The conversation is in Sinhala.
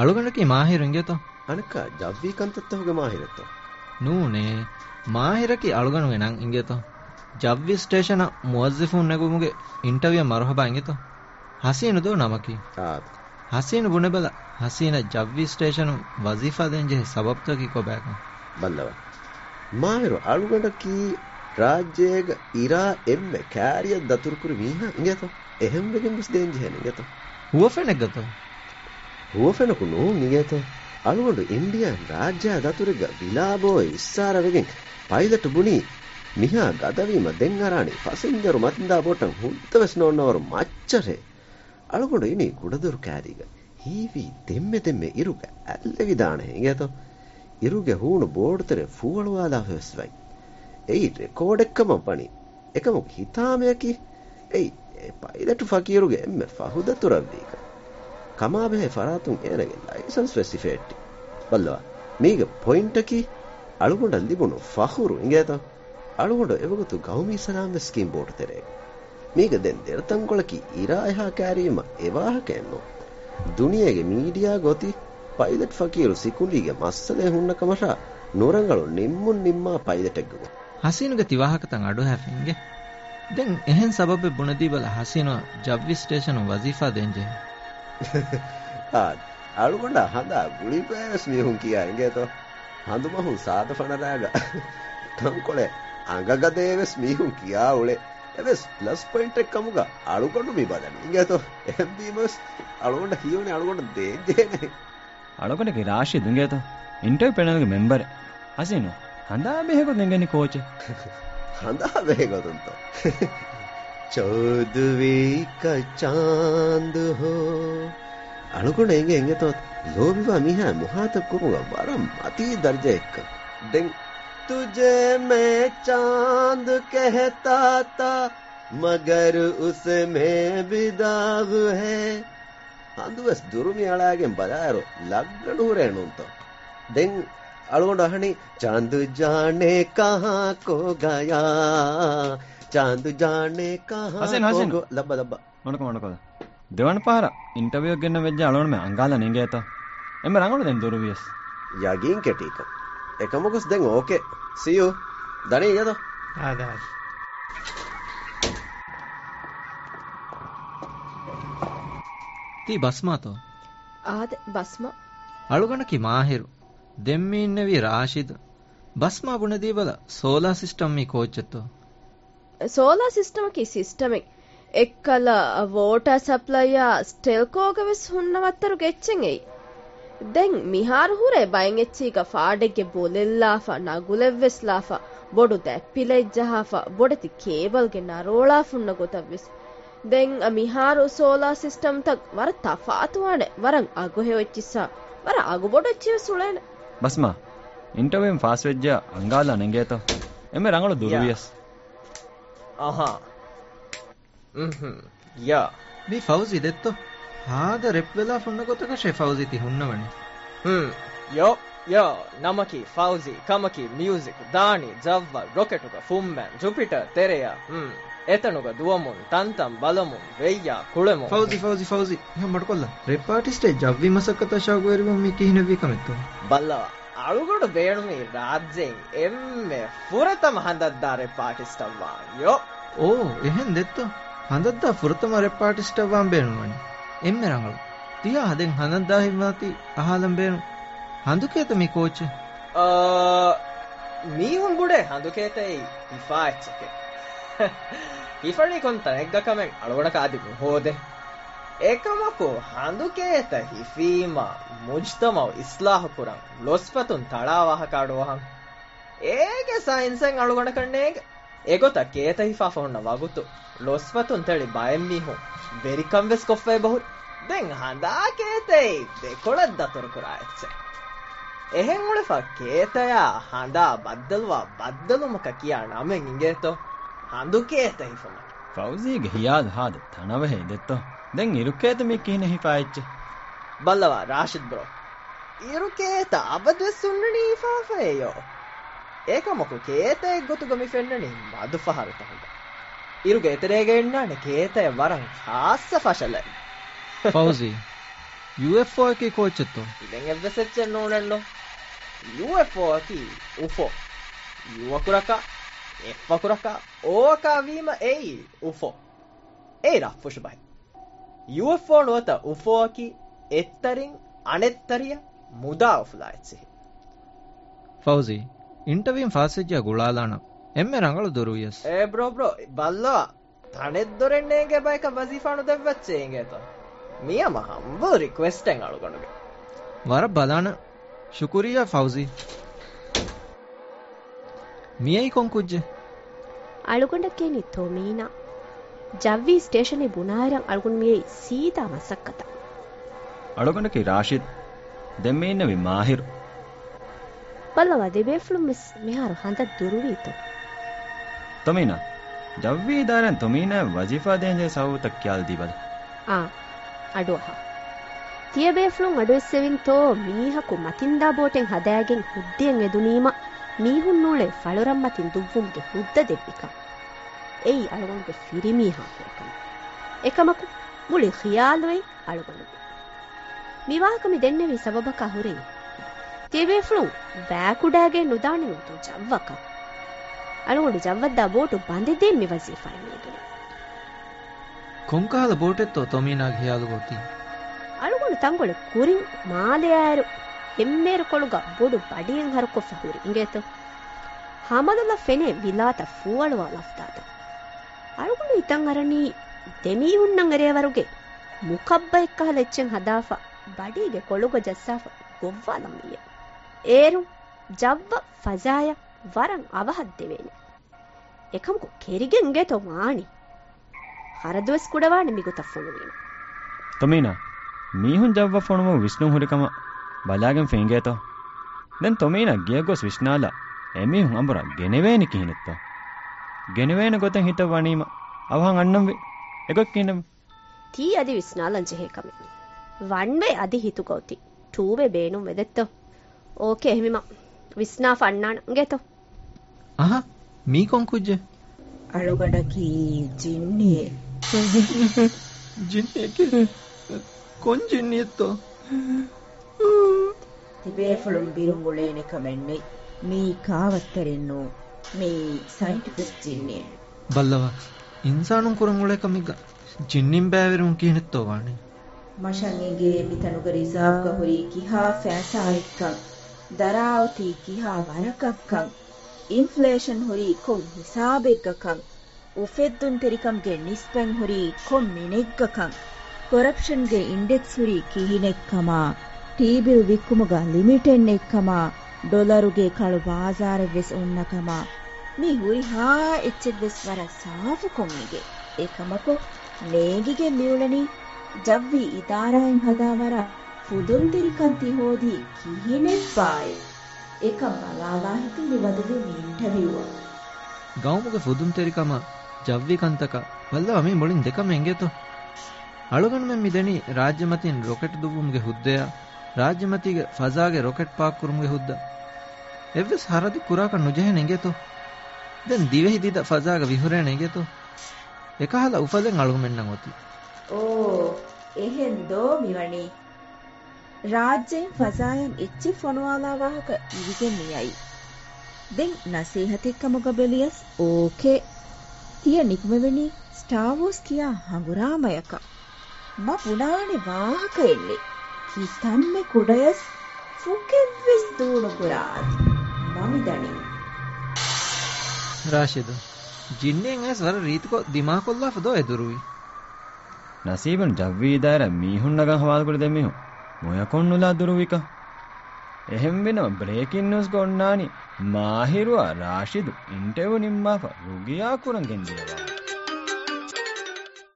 ಅಳುಗಂಡಕ್ಕೆ ಮಾಹಿರಂಗೇತ ಅನಕ ಜವ್ವಿಕಂತತ್ತ ಹೋಗ ಮಾಹಿರತ್ತ ನೂನೆ ಮಾಹಿರಕ್ಕೆ ಅಳುಗಣಗೆ ನಂ ಇಂಗೇತ ಜವ್ವಿ ಸ್ಟೇಷನ್ ಮುವಜ್ಜಿಫುನ್ ನೆಗುಮುಗೆ ಇಂಟರ್ವ್ಯೂ ಮರಹಬಾ ಇಂಗೇತ ಹಸೀನು ದೋ ನಮಕಿ ಹಸೀನು ಬುನೆಬಲ ಹಸೀನ ಜವ್ವಿ ಸ್ಟೇಷನ್ ವಜೀಫಾ ದೆಂಜೆ ಸಬಬ್ತಕಿ ಕೊಬೇಕ ಬಲ್ಲವ ಮಾಹಿರು ಅಳುಗಂಡಕ್ಕೆ ರಾಜ್ಯೇಗ ಇರಾ ಎಮ್ಮೆ ಕ್ಯಾರಿಯ ದತುರುಕುರು ಮೀಹ ಇಂಗೇತ ಎಹೆಂಬೆಗೆ ಮುಸ್ದೇಂಜೆ ಇಂಗೇತ ಹುವಫೆನೆಗತ ුවෆෙනකුණු නිගත අනුවඩු ඉන්ඩියන් රාජ්‍යය දතුරග විලාබෝ ඉස්සාරවගෙන් පයිලට බුණී මිහා ගදවීම දෙංහරානි පසිංජරු මතින්දා බොටන් හුත්තවස් නොන්නවරු මච්චරේ අලුකොඩ ඉනි ගුඩදුරු කෑදිග හීවී දෙම්මෙ දෙම්මෙ ඉරුග ඇල්ලවිධානය ගැත ඉරුග හූුණු බෝඩ්තර ෆූුවලවාදා හෙස්වයි එයි රෙකෝඩෙක්කම පනි එකම හිතාමයකි එයි පයිලට ෆකීරුගේ එම ෆහුද තුරක්දීක ಕಮಾಬೆ ಫರಾತುಂ ಏನಗೆ ಲೈಸೆನ್ಸ್ ಫೆಸ್ಟಿ ಫೇಟ್ಟಿ ಬಲ್ಲವ ಮೀಗ ಪೊಯಿಂಟಕಿ ಅಳುಗೊಂಡ ಲಿಬುಣು ಫಹುರು ಇಂಗೇತ ಅಳುಗೊಂಡು ಎವಗುತು ಗೌಮಿ ಸಲಾಂಗ ಸ್ಕೀಮ್ ಬೋಟ್ ತೆರೆ ಮೀಗ ದೆನ್ ದೆರತಂಗೊಳಕಿ ಇರಾಯಹ ಕ್ಯಾರಿಯಮ ಎವಾಹಕ ಎನ್ನು ದುನಿಯೆಗೆ ಮೀಡಿಯಾ ಗೊತಿ ಪೈಲಟ್ ಫಕೀರು ಸಿಕುಂಡಿಗೆ ಮಸ್ಸಲೆ ಹುಣ್ಣ ಕಮಶ ನುರಂಗಳು ನಿಮ್ಮು ನಿಮ್ಮ ಪೈಲಟೆಗ್ಗು ಹಸೀನುಗೆ ತಿವಾಹಕತಂ ಅಡು ಹ್ಯಾಫಿಂಗೆ ದೆನ್ ಎಹೆನ್ ಸಬಬೆ ಬುಣದಿ ಬಲ ಹಸೀನು ಜವ್ವಿ ಸ್ಟೇಷನ್ ವಜೀಫಾ ದೆಂಜೆ අලුගොඩ හඳ ගුලිපෑස් මියහුන් කියා එංගේතෝ හඳුමහුන් සාද ෆනරාග තම්කොලේ අඟගදේවෙස් මිහුන් කියා උලේ එවස් ප්ලස් පොයින්ට් එක කමුග අලුගොඩ මිබදන එංගේතෝ එම්බීමස් අලුගොඩ කියෝනේ අලුගොඩ දේජේනේ අලුගොඩගේ රාශිය දුංගේතෝ ඉන්ටර්වයු පැනල්ගේ මෙම්බර් අසිනෝ හඳා බෙහෙකොත් නෙගන්නේ කෝච් හඳා බෙහෙකොතුන්තෝ චෝදවී කචාන්දහෝ අනකොට එගේ එඟතොත් ලෝබිවා මිහැ මොහාත කුමුග වරම් අති දර්ජය එක්ක දෙන් तुझे मैं चांद कहता था मगर उसमें भी दाग है ಅಂದುವಸ್ ದುರುಮಿ ಅಳಾಗೆ ಬದಾರು ಲಗ್ಗಣ ಹೂರೇಣು ಅಂತ ದೆಂಗ್ ಅಳಗೊಂಡು ಹಣಿ ಚಾಂದು ಜಾಣೆ ಕಹಾ ಕೋ ಗಯಾ චාන්දු ජානේ කහ හසෙන් හසෙන් ලබ ලබ මොනක මොනකද දෙවන පාර ඉන්ටර්වියු එකක් ගන්න වෙච්ච අලවන මම අංගාල නේගේ ඇත එම්බ රංගන දැන් දොර වියස් යගින් කැටීක එකමකස් දැන් ඕකේ see you දනේ යද ආදාස් ති බස්මාතෝ ආද බස්ම අಳುගණකි මාහිරු ದೆಮ್ಮಿನ್ನವಿ ರಾಶಿದ್ ಬಸ್ಮಾ ಗುಣದೀಬಲ ಸೋಲಾ ಸಿಸ್ಟಮ್ ಮಿ ಕೋಚತ್ತೋ ಸೋಲಾ ಸಿಸ್ಟಮಕಿ ಸಿಸ್ಟಮೆಕ್ ಎಕ್ಕಲ ವೋಟರ್ ಸಪ್ಲೈಯ ಸ್ಟೆಲ್ಕೋಗವೆಸ್ ಹುನ್ನವತ್ತರು ಗೆಚ್ಚೆಂಗೆಯ್ ದೆನ್ ಮಿಹಾರು ಹುರೆ ಬಯಂ ಎಚ್ಚೀಗ ಫಾಡೆಗ್ಗೆ ಬೊಲೆಲ್ಲಾಫ ನಗುಲೆವ್ವೆಸ್ಲಾಫ ಬೊಡು ದೆಪ್ಪಿಲೆಜ್ಜಹಾಫ ಬೊಡತಿ ಕೇಬಲ್ಗೆ ನರೋಳಾಫುನ್ನ ಗೊತವ್ವೆಸ್ ದೆನ್ ಅ ಮಿಹಾರು ಸೋಲಾ ಸಿಸ್ಟಮ್ ತಕ್ ವರ ತಫಾತುವಾಣೆ ವರಂ ಅಗುಹೆ ಒಚ್ಚಿಸ್ಸಾ ವರ ಅಗು ಬೊಡೊಚ್ಚಿವೆ ಸುಳೇನೆ ಬಸ್ಮಾ ಇಂಟರ್ವ್ಯೂ ಫಾಸ್ ವೆಜ್ಜ ಅಂಗಾಲ ನಂಗೇತೋ ಎಮ್ಮೆ ರಂಗಳು ದುರುವಿಯಸ್ Aha. Mhm. Yeah. මේ ෆෞසි දෙත්තෝ. ಹಾಗ ರೆಪ್ ವೆಲಾ ಫುಣ್ಣ ಗೊತ್ತಕ ಶೆ ಫೌಸಿ ತಿ ಹುಣ್ಣವಣಿ ಹ್ಮ್ ಯೋ ಯೋ ನಮಕಿ ಫೌಸಿ ಕಮಕಿ ಮ್ಯೂಸಿಕ್ ದಾಣಿ ಜವ್ವ ರೊಕೆಟುಗ ಫುಮ್ಮೆನ್ ಜುಪಿಟರ್ ತೆರೆಯ ಹ್ಮ್ ಎತನುಗ ದುವಮುನ್ ತಂತಂ ಬಲಮುನ್ ವೆಯ್ಯ ಕುಳೆಮು ಫೌಸಿ ಫೌಸಿ ಫೌಸಿ ಹ್ಮ್ ಮಡ್ಕೊಲ್ಲ ರೆಪ್ ಆರ್ಟಿಸ್ಟ್ ಜವ್ವಿ ಮಸಕ್ಕತ ಶಾಗುವೆರಿವ ಮಿ ಕಿಹಿನವಿ ಕಮೆತ್ತು ಬಲ್ಲವ අලුගොඩ බේරුමී රාජ්‍යයෙන් එම්ම පුරතම හඳද්දාරෙ පාටිස්ටම්වා යෝ ඕ එහෙන් දෙත්තු හඳද්දා පුරතමරෙ පාටිස්ටම්වාන් බේරුමනි එම්ම රංගල තියා හදෙන් හඳද්දා හිමති අහලම් බේරු හඳුකේත මේ කෝච් මීහුන් ගුඩේ හඳුකේතයි ඉෆාච්චකේ ඉෆරණි කොන්තන එක්ගකමෙන් අලුගොඩ කාදිපු හෝදේ ඒකමකෝ හඳුකේත හිෆීම මුජ්තමව ඉස්ලාහපුරන් ලොස්පතුන් තලාවාහකාඩෝහන් ඒගෙ සයින්සෙන් අලුගණ කන්නේක ඒගොත කේත හිෆා ෆොන්න වගුතු ලොස්පතුන් තෙළි බයෙන් මිහු බෙරිකම් වෙස් කොෆ්වේ බහුල් දැන් හඳා කේතෙයි දෙකොළත් දතුරු කරා එච්චේ එහෙන් උලෙෆා කේතයා හඳා බද්දල්වා බද්දලුමක කියා නමෙන් ඉංගේතෝ හඳු කේතයි ෆොම ෆෞසිගේ හියාද හාද තනවහෙ දෙත්තෝ දැන් ඉරුකේද මේ කියන හිපායිච්ච බල්ලවා රාශිද් බ්‍රෝ ඉරුකේත අබද සුන්නනී ෆාෆයෝ ඒක මොකු කේතය ගොතු ගමි ෆෙන්න්නනේ මදු පහරතහට ඉරු ගෙතරේගෙන්න්නන කේතය වරන් හාස්ස පශල පවසි යෝ එක කෝච්චත්තෝ ඉ එවසච්ච නෝනැල්ලෝ යෝෝකි උෆෝ යුවකුරකා එක්වකුරකා ඕකාවීම එයි උෆෝ ඒ රක්්පුෂ බයි ＵFO නුවත උෆෝකි එත්තරින් අනෙත්තරිය මුදා ෆ්ලයිට්සෙහි ಫೌಜಿ ಇಂಟರ್ವ್ಯೂ ಫಾಸಿಜ್ಯ ಗುಳಾಲಾಣ ಎಮ್ಮೆ ರಂಗಳು ದೊರುಯಸ್ ಏ ಬ್ರೋ ಬ್ರೋ ಬಲ್ಲ ತಣೆದ್ದೊರೆಣ್ಣೆಗೆ ಬೈಕ ವಜೀಫಾಣು ದೆವ್ವಚ್ಚೆ ಹಿಂಗೇತ ಮಿಯಮ ಹಂಬು ರಿಕ್ವೆಸ್ಟ್ ಹೆಂಗ್ ಅಳ್ಕೊಂಡ್ಗೆ ವರ ಬಲಾಣ ಶುಕುರಿಯ ಫೌಜಿ ಮಿಯೈ ಕೊಂಕುಜ್ಜೆ ಅಳುಗೊಂಡಕ್ಕೇನಿತ್ತೋ ಮೀನಾ ಜವ್ವಿ ಸ್ಟೇಷನ್ ಬುನಾಯರಂ ಅಳ್ಗುಣ್ಮಿಯೈ ಸೀತಾ ಮಸಕ್ಕತ ಅಳಗೊಂಡಕಿ ರಾಶಿದ್ ದೆಮ್ಮೇನವಿ ಮಾಹಿರ್ ಬಲ್ಲವ ದೆಬೇಫ್ಲು ಮಿಸ್ ಮಿಹಾರು ಹಂತ ದುರುವೀತು ತಮೀನ ಜವ್ವಿ ಇದಾರನ್ ತಮೀನ ವಜೀಫಾ ದೇಂಜೆ ಸಾವುತ ಕ್ಯಾಲ್ ದಿಬದ ಆ ಅಡುಹ ತಿಯಬೇಫ್ಲು ಅಡುವೆಸ್ಸೆವಿನ್ ತೋ ಮೀಹಕು ಮತಿಂದಾ ಬೋಟೆನ್ ಹದಾಯಗೆನ್ ಹುದ್ದೆನ್ ಎದುನೀಮ ಮೀಹುನ್ನೂಳೆ ಫಳುರಮ್ಮತಿನ್ ದುವ್ವುಮ್ಗೆ ಹುದ್ದ ದೆಬ್ಬಿಕಾ එයි අලුවන්ගේ සිරිමී හාකම. එකමකු මුලින් ඛියාලුවේ අලුවනු. මිවාකමි දෙන්නෙවි සබබක හුරෙයි. තෙවේෆ්ලු බෑකුඩෑගේ නුදානි උතු ජව්වක. අලුවනු ජව්වද්දා බෝටු බඳෙදේ මිවසීෆයි මීදුන. ಕೊಂಕಾಲ ಬೋಟೆತ್ತೋ ತೊಮೀನಾಗ ಹಿಯಾಲು ಗೋತಿ ಅಳುಗೊಂಡು ತಂಗೊಳೆ ಕುರಿಂ ಮಾಲೆಯಾರು ಹೆಮ್ಮೇರು ಕೊಳುಗ ಬೊಡು ಬಡಿಯಂ ಹರಕೊ ಫಹುರಿ ಇಂಗೇತು ಹಮದಲ ಫೆನೆ ವಿಲಾತ ಫೂವಳುವ ಲಫ್ತಾತ අරුගුණ ඉතන් අරණී දෙමීවුන්නන් එරේවරුගේ ಮುಖಬ್ಬ ಎಕ್ಕಹ ಲೆಚ್ಚೆನ್ ಹದಾಫ ಬಡೀಗೆ ಕೊಳುಗ ಜಸ್ಸಾಫ ಗೊವ್ವಾಲಮ್ಮಿಯ ಏರು ಜವ್ವ ಫಜಾಯ ವರಂ ಅವಹದ್ದೆವೇನೆ ಎಕಂಕು ಕೆರಿಗೆಂಗೆ ತೊ ಮಾಣಿ ಹರದುವೆಸ್ ಕುಡವಾಣಿ ಮಿಗುತ ಫುಳುವೀನ ತೊಮೀನ ಮೀಹುನ್ ಜವ್ವ ಫೋಣುಮ ವಿಷ್ಣು ಹುರಿಕಮ ಬಲಾಗೆನ್ ಫೆಂಗೇತೋ ದೆನ್ ತೊಮೀನ ಗಿಯಗೋಸ್ ವಿಷ್ಣಾಲ ಎಮೀಹುನ್ ಅಂಬುರ ಗೆನೆವೇನಿ ಕಿಹಿನೆತ್ತೋ ගෙනවේන ගොතෙන් හිත වනීම අවහන් අන්නම් එකක් කියනම් තී අදි විස්නාලංච හේකමි වන්වේ අදි හිතු ගෞති ටූවේ බේනුම් වෙදෙත්ත ඕකේ එහෙමම විස්නා ෆන්නාන ගෙතෝ අහ මීකොන් කුජ්ජ අළුගඩකි ජින්නේ ජින්නේ කොන් ජින්නේත්තෝ තිබේ ෆලුම් බිරුම් ගුලේනෙ කමෙන්නේ මී කාවත්තරෙන්නෝ මේ සයින්ටිෆිස්ට් ජින්නේ බල්ලවා ඉන්සානුන් කුරංගුලක මිග ජින්නින් බෑවෙරුන් කියනෙත්තෝ වානේ මෂන්ගේ මිතනුග රිසාව්ග හොරි කිහා ෆෑසායික්කක් දරාවතී කිහා වරකක්කං ඉන්ෆ්ලේෂන් හොරි කොම් හිසාබෙක්ගකං උෆෙද්දුන් තෙරිකම්ගේ නිස්පැන් හොරි කොම් මිනෙක්ගකං කොරප්ෂන්ගේ ඉන්ඩෙක්ස් හුරි කිහිනෙක්කමා ටීබිල් වික්කුමග ලිමිටෙන්නෙක්කමා ඩොලරුගේ කළු බාසාර වෙස් ඔන්නකමා මේ හුරිහා එච්චෙද්දෙස් වර සාෆුකොමීගේ එකමකො නේගිගේ ලියුලනි ජව්වී ඉතාරායෙන් හදාවර ෆුදුන්තිරිකන්ති හෝදී කිහිනෙප්පායි එක බලාලාහිති නිවදගේ වීන්ටවිව්වා ගෞමග ෆුදුන්තෙරිකම ජව්විකන්තක බල්ලව මේ මොලින් දෙකම එංගෙතො අලුගන් මෙ මිදනි රාජ්‍යමතින් රොකට් දුබුම්ගේ හුද්දයා රාජ්‍යමතිගේ ෆසාගේ රොකට් පාක් කුරුම්ගේ හුද්දා එවස් හරදි කුරාක නොජහෙන එංගෙතො දැන් දිවෙහි දිද ෆසාග විහුරණ ගෙතු එකහල උපදෙන් අලුමෙන්නම් ඔති ඕ එහෙන් දෝ මිවණි රාජ්‍යයෙන් ෆසායන් එච්චි ෆොනවාලා වාහක ඉවිගෙන් නියයි දෙන් නසීහතෙක්ක මොගබෙලියස් ඕකේ තිය නික්මවෙනි ස්ටාවෝස් කියා හඟුරාමයක ම පුනානේ වාහක එල්ලේ හිතන්නේ කුඩයස් ෆුකෙන් විස් දූණු කුරාත් මමි දනිමි ರಾಶಿದ್ ಜಿನ್ನೆನ್ ಎಸ್ ವರ ರೀತಿಕೊ ದಿಮಾಕೊಲ್ಲಾ ಫದೋ ಎದುರುವಿ ನಸೀಬನ್ ಜವ್ವೀದಾರ ಮೀಹುನ್ನಗ ಹವಾಲ್ಗುಳು ದೆಮಿಹು ಮೊಯಕೊಣ್ಣುಲಾ ದುರುವಿಕ ಎಹೆಂವಿನ ಬ್ರೇಕಿಂಗ್ ನ್ಯೂಸ್ ಗೊಂಡಾನಿ ಮಾಹಿರುವ ರಾಶಿದ್ ಇಂಟೆವು ನಿಮ್ಮಾಫ ರುಗಿಯಾ ಕುರಂಗೆಂದಿಯವಾ